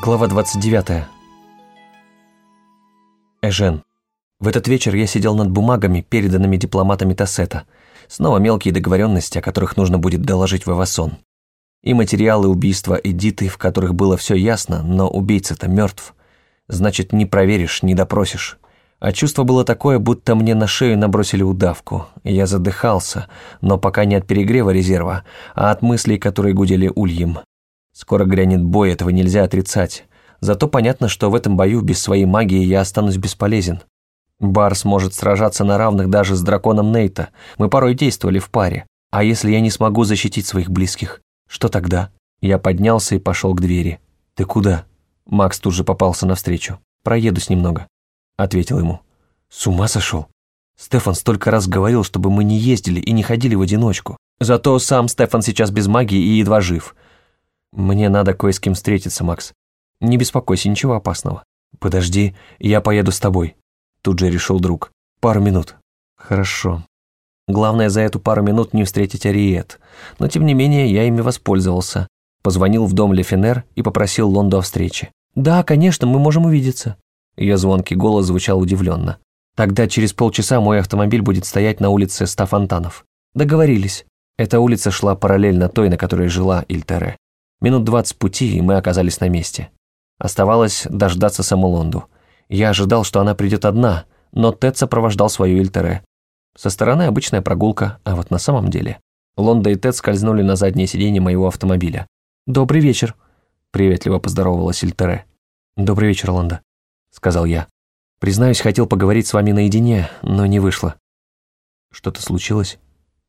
Глава 29. Эжен. В этот вечер я сидел над бумагами, переданными дипломатами Тассета. Снова мелкие договоренности, о которых нужно будет доложить в Эвасон. И материалы убийства Эдиты, в которых было все ясно, но убийца-то мертв. Значит, не проверишь, не допросишь. А чувство было такое, будто мне на шею набросили удавку. Я задыхался, но пока не от перегрева резерва, а от мыслей, которые гудели ульем. Скоро грянет бой, этого нельзя отрицать. Зато понятно, что в этом бою без своей магии я останусь бесполезен. Барс может сражаться на равных даже с драконом Нейта. Мы порой действовали в паре. А если я не смогу защитить своих близких? Что тогда? Я поднялся и пошел к двери. «Ты куда?» Макс тут же попался навстречу. «Проедусь немного», — ответил ему. «С ума сошел?» Стефан столько раз говорил, чтобы мы не ездили и не ходили в одиночку. Зато сам Стефан сейчас без магии и едва жив. «Мне надо кое с кем встретиться, Макс. Не беспокойся, ничего опасного. Подожди, я поеду с тобой». Тут же решил друг. «Пару минут». «Хорошо. Главное за эту пару минут не встретить Ариет. Но тем не менее я ими воспользовался. Позвонил в дом Лефенер и попросил Лонду о встрече. «Да, конечно, мы можем увидеться». Ее звонкий голос звучал удивленно. «Тогда через полчаса мой автомобиль будет стоять на улице Ста Фонтанов». «Договорились». Эта улица шла параллельно той, на которой жила Ильтере. Минут двадцать пути, и мы оказались на месте. Оставалось дождаться саму Лонду. Я ожидал, что она придет одна, но Тед сопровождал свою Ильтере. Со стороны обычная прогулка, а вот на самом деле... Лонда и Тед скользнули на заднее сиденье моего автомобиля. «Добрый вечер», — приветливо поздоровалась Ильтере. «Добрый вечер, Лонда», — сказал я. «Признаюсь, хотел поговорить с вами наедине, но не вышло». «Что-то случилось?»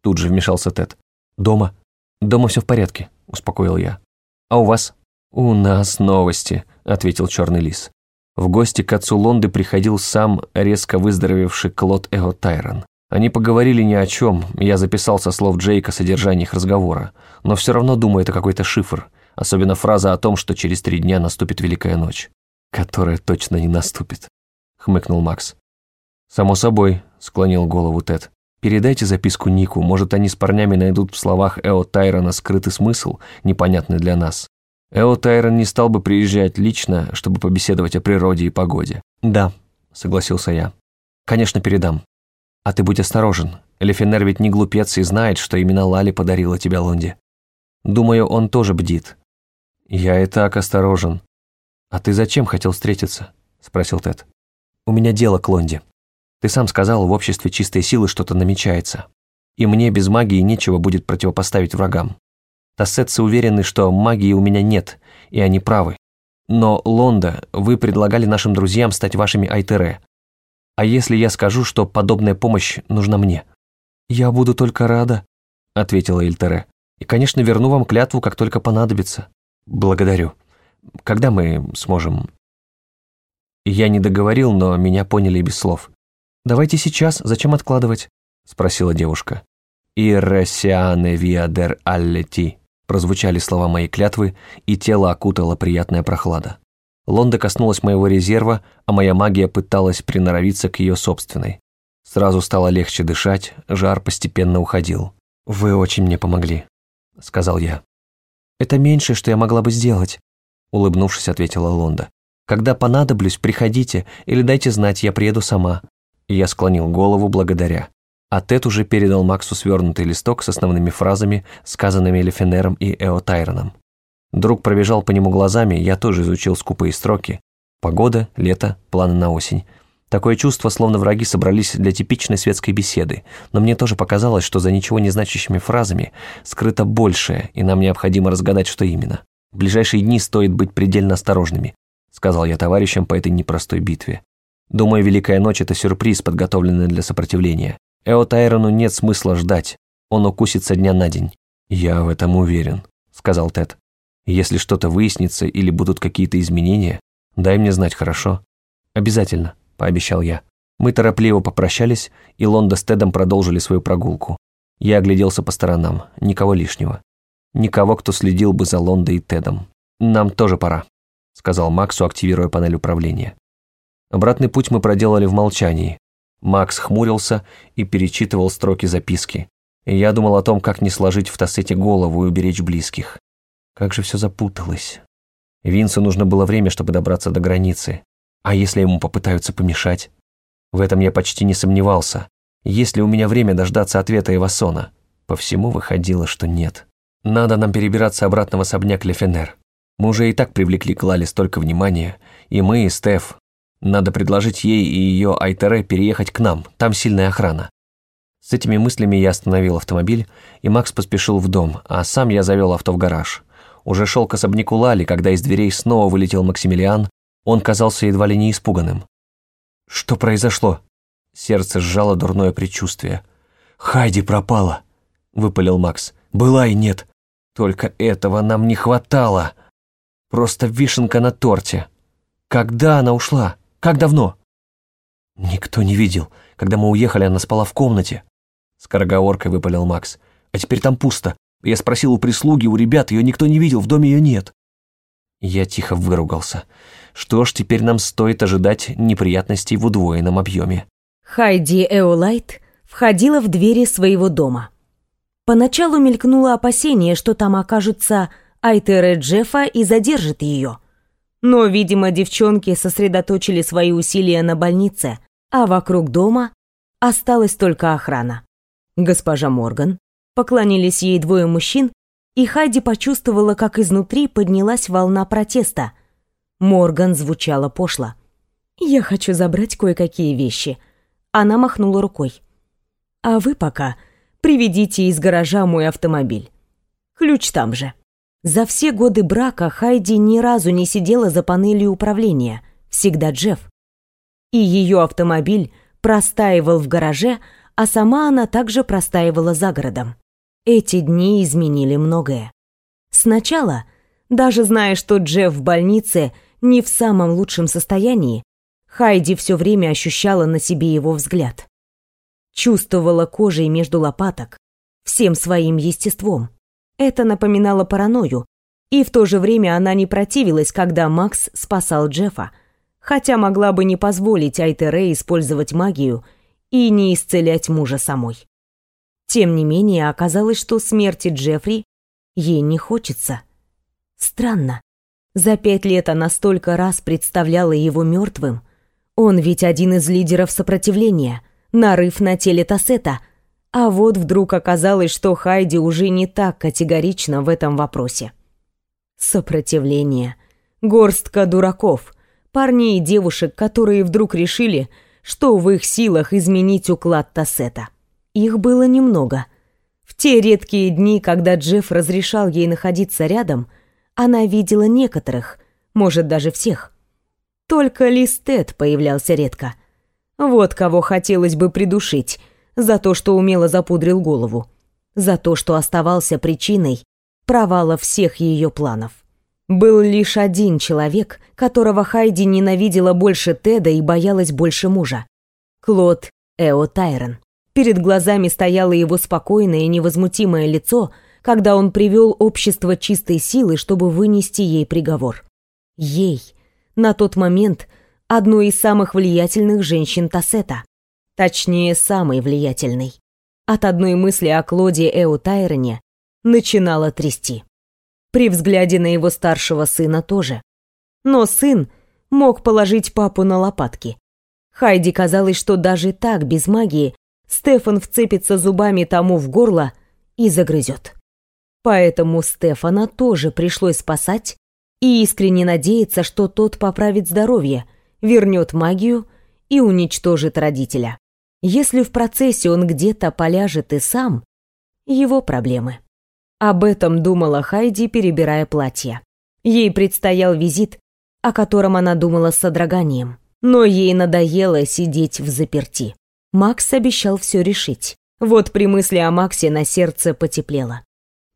Тут же вмешался Тед. «Дома?» «Дома все в порядке», — успокоил я. «А у вас?» «У нас новости», — ответил черный лис. В гости к отцу Лонды приходил сам резко выздоровевший Клод Эго Тайрон. Они поговорили ни о чем, я записал со слов Джейка содержание их разговора, но все равно думаю, это какой-то шифр, особенно фраза о том, что через три дня наступит Великая Ночь. «Которая точно не наступит», — хмыкнул Макс. «Само собой», — склонил голову Тед. «Передайте записку Нику, может, они с парнями найдут в словах Эо Тайрона скрытый смысл, непонятный для нас. Эо Тайрон не стал бы приезжать лично, чтобы побеседовать о природе и погоде». «Да», — согласился я. «Конечно, передам. А ты будь осторожен. Лефенер ведь не глупец и знает, что именно Лали подарила тебя Лонде. Думаю, он тоже бдит». «Я и так осторожен». «А ты зачем хотел встретиться?» — спросил Тед. «У меня дело к Лонде». Ты сам сказал, в обществе чистой силы что-то намечается. И мне без магии нечего будет противопоставить врагам. Тассетцы уверены, что магии у меня нет, и они правы. Но, Лонда, вы предлагали нашим друзьям стать вашими Айтере. А если я скажу, что подобная помощь нужна мне? Я буду только рада, ответила Ильтере. И, конечно, верну вам клятву, как только понадобится. Благодарю. Когда мы сможем? Я не договорил, но меня поняли без слов. «Давайте сейчас, зачем откладывать?» – спросила девушка. «Ирресиане виадер аллети», – прозвучали слова моей клятвы, и тело окутала приятная прохлада. Лонда коснулась моего резерва, а моя магия пыталась приноровиться к ее собственной. Сразу стало легче дышать, жар постепенно уходил. «Вы очень мне помогли», – сказал я. «Это меньшее, что я могла бы сделать», – улыбнувшись, ответила Лонда. «Когда понадоблюсь, приходите или дайте знать, я приеду сама. Я склонил голову благодаря. А Тед уже передал Максу свернутый листок с основными фразами, сказанными Лефенером и Эо Тайроном. Друг пробежал по нему глазами, я тоже изучил скупые строки. Погода, лето, планы на осень. Такое чувство, словно враги собрались для типичной светской беседы, но мне тоже показалось, что за ничего не значащими фразами скрыто большее, и нам необходимо разгадать, что именно. В ближайшие дни стоит быть предельно осторожными, сказал я товарищам по этой непростой битве. Думаю, Великая Ночь – это сюрприз, подготовленный для сопротивления. Эо Тайрону нет смысла ждать. Он укусится дня на день. «Я в этом уверен», – сказал Тед. «Если что-то выяснится или будут какие-то изменения, дай мне знать, хорошо?» «Обязательно», – пообещал я. Мы торопливо попрощались, и Лонда с Тедом продолжили свою прогулку. Я огляделся по сторонам, никого лишнего. Никого, кто следил бы за Лондой и Тедом. «Нам тоже пора», – сказал Максу, активируя панель управления. Обратный путь мы проделали в молчании. Макс хмурился и перечитывал строки записки. Я думал о том, как не сложить в тассете голову и уберечь близких. Как же все запуталось. Винсу нужно было время, чтобы добраться до границы. А если ему попытаются помешать? В этом я почти не сомневался. Есть ли у меня время дождаться ответа Эвасона? По всему выходило, что нет. Надо нам перебираться обратно в особняк Лефенер. Мы уже и так привлекли к Лале столько внимания. И мы, и Стеф. Надо предложить ей и ее Айтере переехать к нам, там сильная охрана. С этими мыслями я остановил автомобиль, и Макс поспешил в дом, а сам я завел авто в гараж. Уже шел к особняку Лали, когда из дверей снова вылетел Максимилиан, он казался едва ли не испуганным. «Что произошло?» Сердце сжало дурное предчувствие. «Хайди пропала!» — выпалил Макс. «Была и нет. Только этого нам не хватало. Просто вишенка на торте. Когда она ушла? Как давно?» «Никто не видел. Когда мы уехали, она спала в комнате», — скороговоркой выпалил Макс. «А теперь там пусто. Я спросил у прислуги, у ребят, ее никто не видел, в доме ее нет». Я тихо выругался. Что ж, теперь нам стоит ожидать неприятностей в удвоенном объеме. Хайди Эолайт входила в двери своего дома. Поначалу мелькнуло опасение, что там окажутся Айтера Джеффа и задержат ее. Но, видимо, девчонки сосредоточили свои усилия на больнице, а вокруг дома осталась только охрана. Госпожа Морган, поклонились ей двое мужчин, и Хайди почувствовала, как изнутри поднялась волна протеста. Морган звучала пошло. «Я хочу забрать кое-какие вещи». Она махнула рукой. «А вы пока приведите из гаража мой автомобиль. Ключ там же». За все годы брака Хайди ни разу не сидела за панелью управления, всегда Джефф и ее автомобиль простаивал в гараже, а сама она также простаивала за городом. Эти дни изменили многое. Сначала, даже зная, что Джефф в больнице не в самом лучшем состоянии, Хайди все время ощущала на себе его взгляд. Чувствовала кожей между лопаток, всем своим естеством. Это напоминало паранойю, и в то же время она не противилась, когда Макс спасал Джеффа, хотя могла бы не позволить Айтере использовать магию и не исцелять мужа самой. Тем не менее, оказалось, что смерти Джеффри ей не хочется. Странно. За пять лет она столько раз представляла его мертвым. Он ведь один из лидеров сопротивления, нарыв на теле Тассета. А вот вдруг оказалось, что Хайди уже не так категорично в этом вопросе. Сопротивление. Горстка дураков — парней и девушек, которые вдруг решили, что в их силах изменить уклад Тассета. Их было немного. В те редкие дни, когда Джефф разрешал ей находиться рядом, она видела некоторых, может, даже всех. Только Листет появлялся редко. Вот кого хотелось бы придушить за то, что умело запудрил голову, за то, что оставался причиной провала всех ее планов. Был лишь один человек, которого Хайди ненавидела больше Теда и боялась больше мужа. Клод Эо Тайрон. Перед глазами стояло его спокойное и невозмутимое лицо, когда он привел общество чистой силы, чтобы вынести ей приговор. Ей, на тот момент, одной из самых влиятельных женщин Тассета. Точнее, самой влиятельной. От одной мысли о Клоде Эо Тайроне начинало трясти. При взгляде на его старшего сына тоже. Но сын мог положить папу на лопатки. Хайди казалось, что даже так, без магии, Стефан вцепится зубами тому в горло и загрызет. Поэтому Стефана тоже пришлось спасать и искренне надеяться, что тот поправит здоровье, вернет магию и уничтожит родителя. Если в процессе он где-то поляжет и сам, его проблемы. Об этом думала Хайди, перебирая платье. Ей предстоял визит, о котором она думала с содроганием. Но ей надоело сидеть в заперти. Макс обещал все решить. Вот при мысли о Максе на сердце потеплело.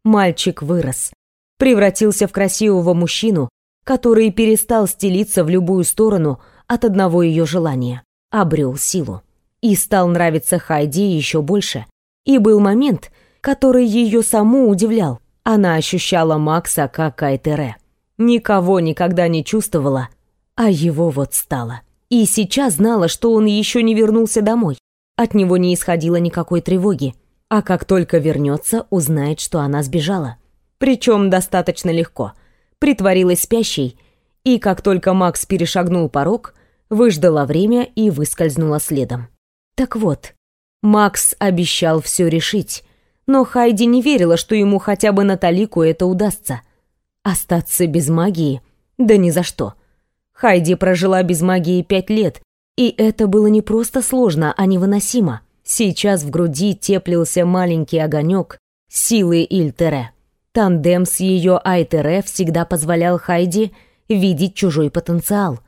Мальчик вырос, превратился в красивого мужчину, который перестал стелиться в любую сторону от одного ее желания, обрел силу. И стал нравиться Хайди еще больше. И был момент, который ее саму удивлял. Она ощущала Макса как Айтере. Никого никогда не чувствовала, а его вот стало. И сейчас знала, что он еще не вернулся домой. От него не исходило никакой тревоги. А как только вернется, узнает, что она сбежала. Причем достаточно легко. притворилась спящей, и как только Макс перешагнул порог, выждала время и выскользнула следом. Так вот, Макс обещал все решить, но Хайди не верила, что ему хотя бы на талику это удастся. Остаться без магии? Да ни за что. Хайди прожила без магии пять лет, и это было не просто сложно, а невыносимо. Сейчас в груди теплился маленький огонек силы Ильтере. Тандем с ее Айтере всегда позволял Хайди видеть чужой потенциал.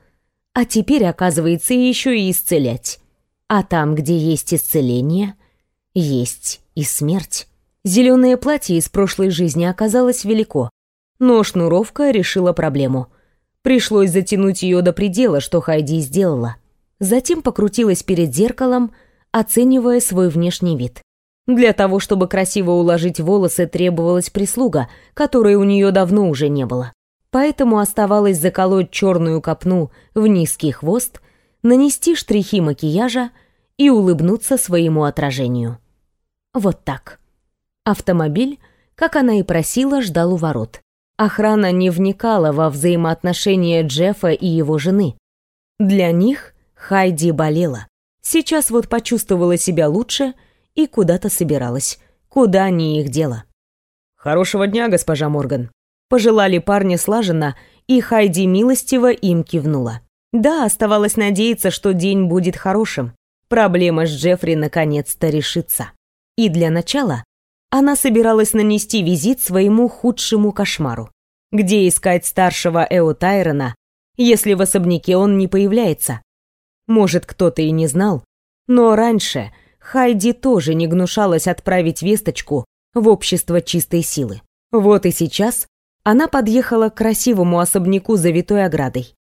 А теперь, оказывается, еще и исцелять. А там, где есть исцеление, есть и смерть. Зеленое платье из прошлой жизни оказалось велико, но шнуровка решила проблему. Пришлось затянуть ее до предела, что Хайди сделала. Затем покрутилась перед зеркалом, оценивая свой внешний вид. Для того, чтобы красиво уложить волосы, требовалась прислуга, которой у нее давно уже не было. Поэтому оставалось заколоть черную копну в низкий хвост, нанести штрихи макияжа и улыбнуться своему отражению. Вот так. Автомобиль, как она и просила, ждал у ворот. Охрана не вникала во взаимоотношения Джеффа и его жены. Для них Хайди болела. Сейчас вот почувствовала себя лучше и куда-то собиралась. Куда не их дело. «Хорошего дня, госпожа Морган», — пожелали парни слаженно, и Хайди милостиво им кивнула. Да, оставалось надеяться, что день будет хорошим. Проблема с Джеффри наконец-то решится. И для начала она собиралась нанести визит своему худшему кошмару. Где искать старшего Эо Тайрона, если в особняке он не появляется? Может, кто-то и не знал, но раньше Хайди тоже не гнушалась отправить весточку в общество чистой силы. Вот и сейчас она подъехала к красивому особняку за витой оградой.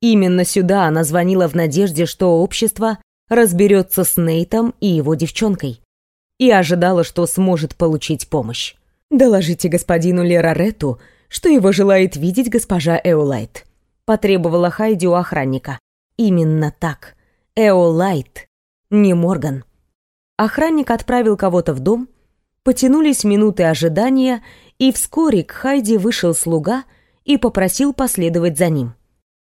Именно сюда она звонила в надежде, что общество разберется с Нейтом и его девчонкой и ожидала, что сможет получить помощь. «Доложите господину Лерарету, что его желает видеть госпожа Эолайт», потребовала Хайди у охранника. «Именно так. Эолайт, не Морган». Охранник отправил кого-то в дом, потянулись минуты ожидания, и вскоре к Хайди вышел слуга и попросил последовать за ним.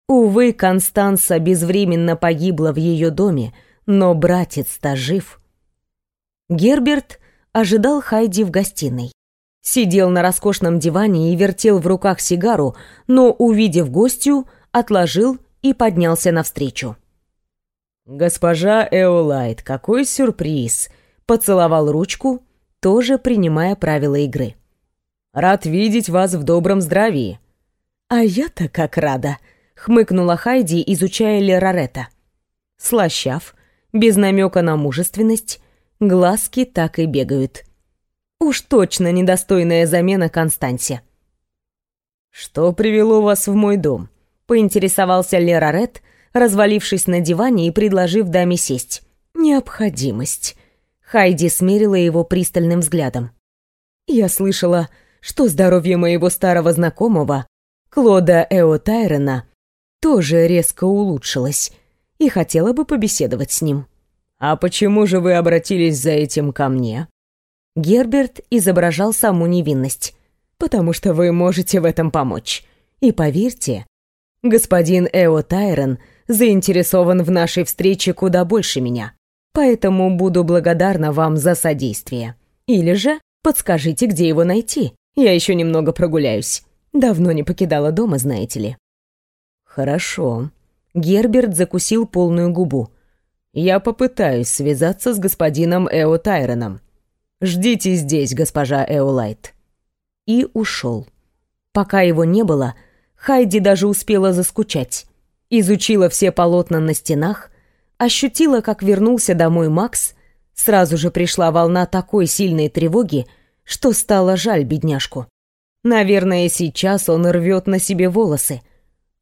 Увы, Констанса безвременно погибла в ее доме, но братец-то жив. Герберт ожидал Хайди в гостиной. Сидел на роскошном диване и вертел в руках сигару, но, увидев гостью, отложил и поднялся навстречу. «Госпожа Эолайт, какой сюрприз!» Поцеловал ручку, тоже принимая правила игры. «Рад видеть вас в добром здравии». «А я-то как рада!» — хмыкнула Хайди, изучая Лерарета. Слащав, без намека на мужественность, глазки так и бегают. Уж точно недостойная замена Констансе. «Что привело вас в мой дом?» — поинтересовался Лерарет, развалившись на диване и предложив даме сесть. «Необходимость». Хайди смерила его пристальным взглядом. «Я слышала, что здоровье моего старого знакомого, Клода Эо Тайрона, тоже резко улучшилось, и хотела бы побеседовать с ним». «А почему же вы обратились за этим ко мне?» Герберт изображал саму невинность. «Потому что вы можете в этом помочь. И поверьте, господин Эо Тайрон заинтересован в нашей встрече куда больше меня. Поэтому буду благодарна вам за содействие. Или же подскажите, где его найти. Я еще немного прогуляюсь. Давно не покидала дома, знаете ли». «Хорошо». Герберт закусил полную губу. Я попытаюсь связаться с господином Эо Тайроном. Ждите здесь, госпожа Эолайт». И ушел. Пока его не было, Хайди даже успела заскучать. Изучила все полотна на стенах, ощутила, как вернулся домой Макс, сразу же пришла волна такой сильной тревоги, что стало жаль бедняжку. Наверное, сейчас он рвет на себе волосы.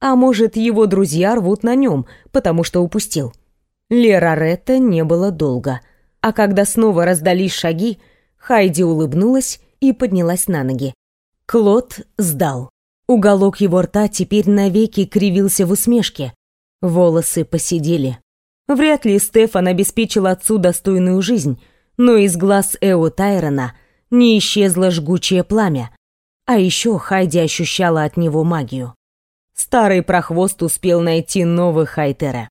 А может, его друзья рвут на нем, потому что упустил. Лера Ретта не было долго, а когда снова раздались шаги, Хайди улыбнулась и поднялась на ноги. Клод сдал. Уголок его рта теперь навеки кривился в усмешке. Волосы посидели. Вряд ли Стефан обеспечил отцу достойную жизнь, но из глаз Эо Тайрона не исчезло жгучее пламя. А еще Хайди ощущала от него магию. Старый прохвост успел найти новых Хайтера.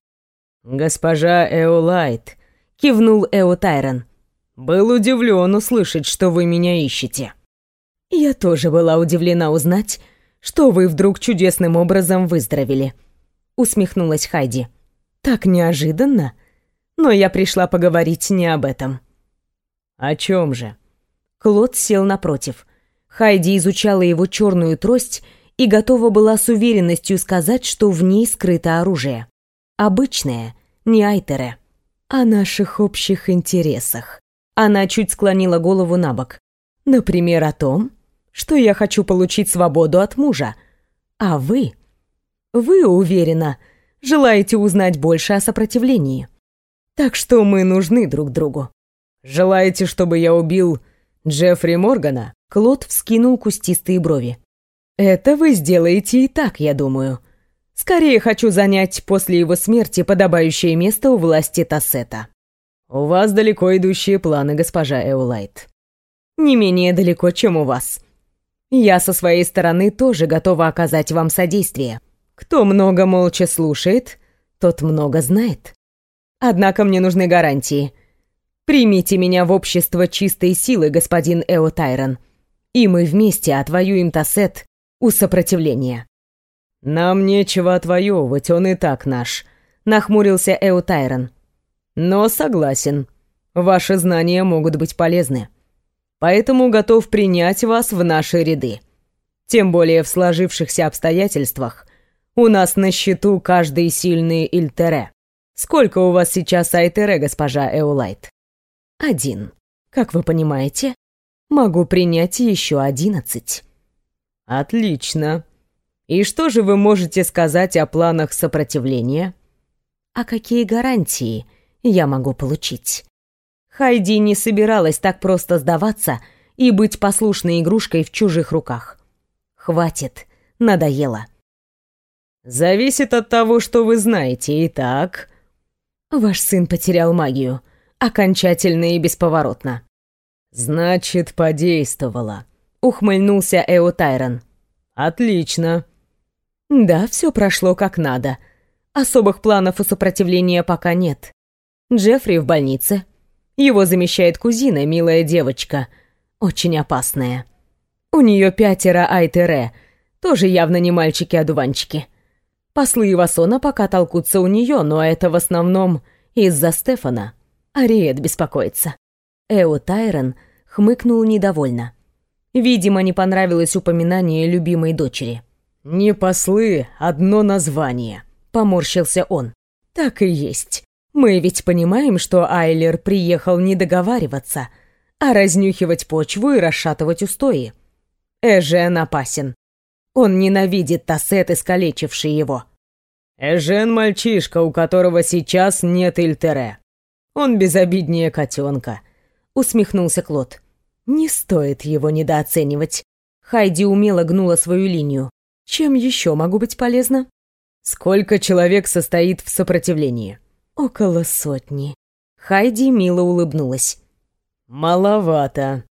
«Госпожа Эолайт», — кивнул Эо Тайрон, — «был удивлен услышать, что вы меня ищете». «Я тоже была удивлена узнать, что вы вдруг чудесным образом выздоровели», — усмехнулась Хайди. «Так неожиданно, но я пришла поговорить не об этом». «О чем же?» Клод сел напротив. Хайди изучала его черную трость и готова была с уверенностью сказать, что в ней скрыто оружие. Обычное, не Айтере. О наших общих интересах. Она чуть склонила голову на бок. Например, о том, что я хочу получить свободу от мужа. А вы? Вы, уверена, желаете узнать больше о сопротивлении. Так что мы нужны друг другу. Желаете, чтобы я убил Джеффри Моргана?» Клод вскинул кустистые брови. «Это вы сделаете и так, я думаю. Скорее хочу занять после его смерти подобающее место у власти Тассета». «У вас далеко идущие планы, госпожа Эулайт». «Не менее далеко, чем у вас. Я со своей стороны тоже готова оказать вам содействие. Кто много молча слушает, тот много знает. Однако мне нужны гарантии. Примите меня в общество чистой силы, господин Эо Тайрон, и мы вместе отвоюем Тассет у сопротивления». «Нам нечего отвоевывать, он и так наш», — нахмурился Эо Тайрон. «Но согласен, ваши знания могут быть полезны. Поэтому готов принять вас в наши ряды. Тем более в сложившихся обстоятельствах у нас на счету каждый сильный Ильтере. Сколько у вас сейчас Айтере, госпожа Эулайт?» один. Как вы понимаете, могу принять еще одиннадцать». «Отлично. И что же вы можете сказать о планах сопротивления?» «А какие гарантии я могу получить?» Хайди не собиралась так просто сдаваться и быть послушной игрушкой в чужих руках. «Хватит, надоело». «Зависит от того, что вы знаете, итак...» «Ваш сын потерял магию», окончательно и бесповоротно. «Значит, подействовало», — ухмыльнулся Эо Тайрон. «Отлично». «Да, все прошло как надо. Особых планов у сопротивления пока нет. Джеффри в больнице. Его замещает кузина, милая девочка. Очень опасная. У нее пятеро Айтере, тоже явно не мальчики-одуванчики. Послы Ивасона пока толкутся у нее, но это в основном из-за Стефана». Ариет беспокоится. Эо Тайрон хмыкнул недовольно. Видимо, не понравилось упоминание любимой дочери. «Не послы, одно название», — поморщился он. «Так и есть. Мы ведь понимаем, что Айлер приехал не договариваться, а разнюхивать почву и расшатывать устои. Эжен опасен. Он ненавидит Тассет, искалечивший его». «Эжен — мальчишка, у которого сейчас нет Ильтере», он безобиднее котенка», — усмехнулся Клод. «Не стоит его недооценивать». Хайди умело гнула свою линию. «Чем еще могу быть полезна?» «Сколько человек состоит в сопротивлении?» «Около сотни». Хайди мило улыбнулась. «Маловато».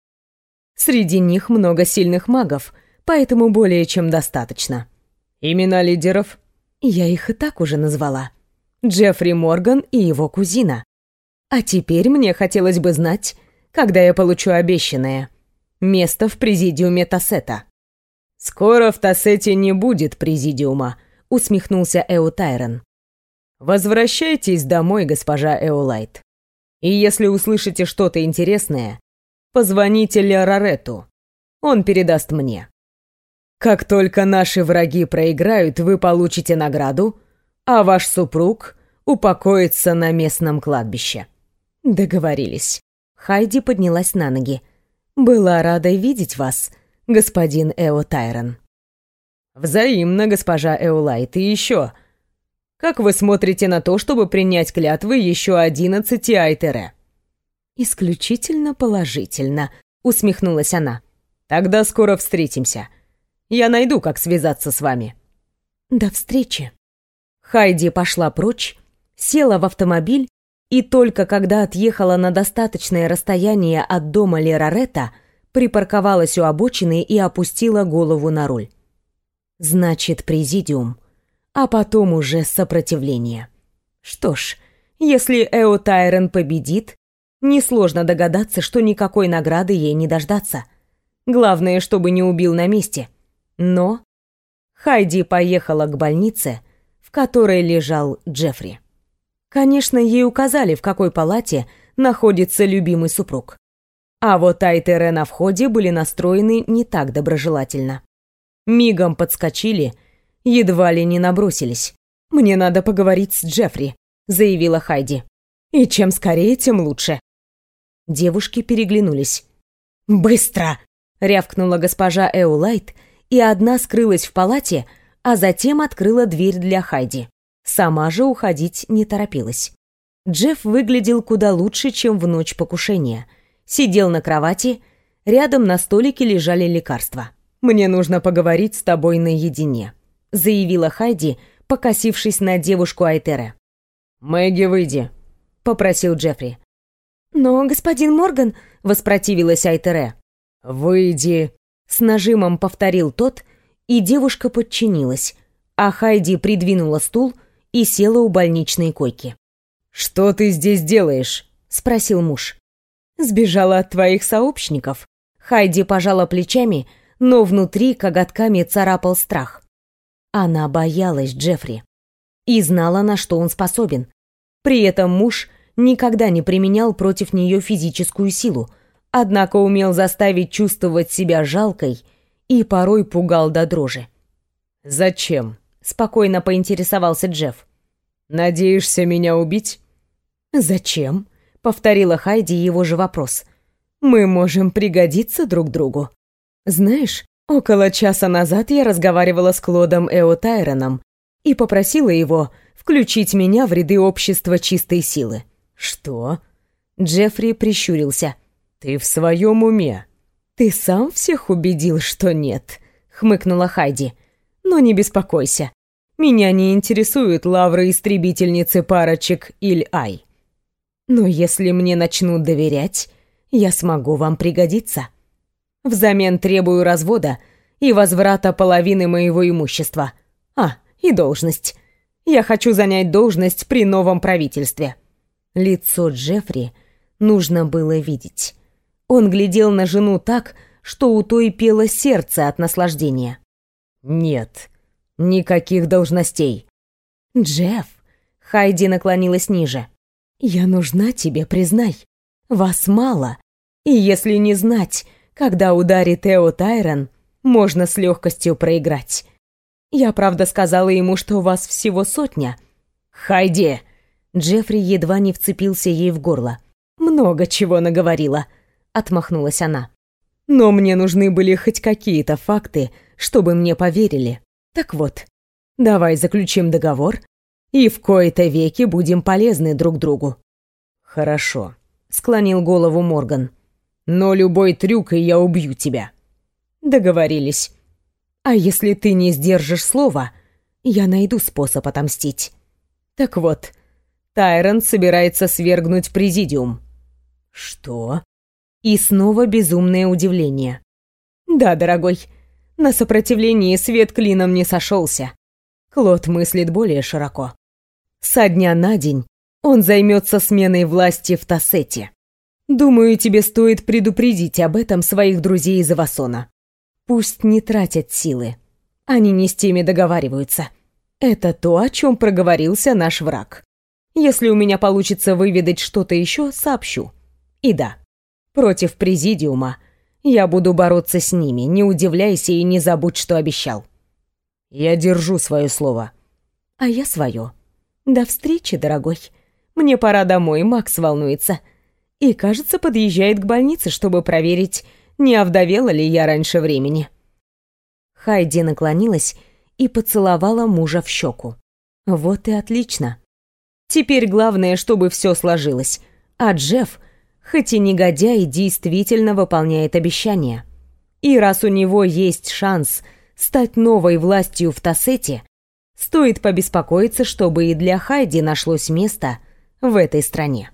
«Среди них много сильных магов, поэтому более чем достаточно». «Имена лидеров?» «Я их и так уже назвала. Джеффри Морган и его кузина. А теперь мне хотелось бы знать, когда я получу обещанное. Место в президиуме Тассета. «Скоро в Тассете не будет президиума», — усмехнулся Эо Тайрон. «Возвращайтесь домой, госпожа Эолайт. И если услышите что-то интересное, позвоните Лерарету. Он передаст мне. Как только наши враги проиграют, вы получите награду, а ваш супруг упокоится на местном кладбище». Договорились. Хайди поднялась на ноги. Была рада видеть вас, господин Эо Тайрон. Взаимно, госпожа Эолайт, и еще. Как вы смотрите на то, чтобы принять клятвы еще одиннадцати Айтере? Исключительно положительно, усмехнулась она. Тогда скоро встретимся. Я найду, как связаться с вами. До встречи. Хайди пошла прочь, села в автомобиль и только когда отъехала на достаточное расстояние от дома Лерарета, припарковалась у обочины и опустила голову на руль. Значит, президиум, а потом уже сопротивление. Что ж, если Эо Тайрон победит, несложно догадаться, что никакой награды ей не дождаться. Главное, чтобы не убил на месте. Но Хайди поехала к больнице, в которой лежал Джеффри. Конечно, ей указали, в какой палате находится любимый супруг. А вот Айтере на входе были настроены не так доброжелательно. Мигом подскочили, едва ли не набросились. «Мне надо поговорить с Джеффри», — заявила Хайди. «И чем скорее, тем лучше». Девушки переглянулись. «Быстро!» — рявкнула госпожа Эулайт, и одна скрылась в палате, а затем открыла дверь для Хайди. Сама же уходить не торопилась. Джефф выглядел куда лучше, чем в ночь покушения. Сидел на кровати, рядом на столике лежали лекарства. «Мне нужно поговорить с тобой наедине», — заявила Хайди, покосившись на девушку Айтере. «Мэгги, выйди», — попросил Джеффри. «Но, господин Морган», — воспротивилась Айтере. «Выйди», — с нажимом повторил тот, и девушка подчинилась, а Хайди придвинула стул и села у больничной койки. «Что ты здесь делаешь?» — спросил муж. «Сбежала от твоих сообщников». Хайди пожала плечами, но внутри коготками царапал страх. Она боялась Джеффри и знала, на что он способен. При этом муж никогда не применял против нее физическую силу, однако умел заставить чувствовать себя жалкой и порой пугал до дрожи. «Зачем?» Спокойно поинтересовался Джефф. Надеешься меня убить? Зачем? повторила Хайди его же вопрос. Мы можем пригодиться друг другу. Знаешь, около часа назад я разговаривала с Клодом Эо Тайроном и попросила его включить меня в ряды общества чистой силы. Что? Джеффри прищурился. Ты в своем уме? Ты сам всех убедил, что нет, хмыкнула Хайди. Но не беспокойся. Меня не интересуют лавры истребительницы парочек Иль-Ай. Но если мне начнут доверять, я смогу вам пригодиться. Взамен требую развода и возврата половины моего имущества. А, и должность. Я хочу занять должность при новом правительстве. Лицо Джеффри нужно было видеть. Он глядел на жену так, что у той пело сердце от наслаждения. «Нет, никаких должностей». «Джефф», — Хайди наклонилась ниже, — «я нужна тебе, признай. Вас мало, и если не знать, когда ударит Эо Тайрон, можно с легкостью проиграть. Я правда сказала ему, что у вас всего сотня». «Хайди!» Джеффри едва не вцепился ей в горло. «Много чего наговорила», — отмахнулась она. Но мне нужны были хоть какие-то факты, чтобы мне поверили. Так вот, давай заключим договор и в кои-то веки будем полезны друг другу. Хорошо, склонил голову Морган. Но любой трюк, и я убью тебя. Договорились. А если ты не сдержишь слова, я найду способ отомстить. Так вот, Тайрон собирается свергнуть президиум. Что? И снова безумное удивление. «Да, дорогой, на сопротивлении свет клином не сошелся. Клод мыслит более широко. Со дня на день он займется сменой власти в Тассете. Думаю, тебе стоит предупредить об этом своих друзей из Авасона. Пусть не тратят силы. Они не с теми договариваются. Это то, о чем проговорился наш враг. Если у меня получится выведать что-то еще, сообщу. И да, Против президиума я буду бороться с ними, не удивляйся и не забудь, что обещал. Я держу свое слово. А я свое. До встречи, дорогой. Мне пора домой, Макс волнуется. И, кажется, подъезжает к больнице, чтобы проверить, не овдовела ли я раньше времени. Хайди наклонилась и поцеловала мужа в щеку. Вот и отлично. Теперь главное, чтобы все сложилось. А Джефф хоть и негодяй действительно выполняет обещания. И раз у него есть шанс стать новой властью в Тассете, стоит побеспокоиться, чтобы и для Хайди нашлось место в этой стране.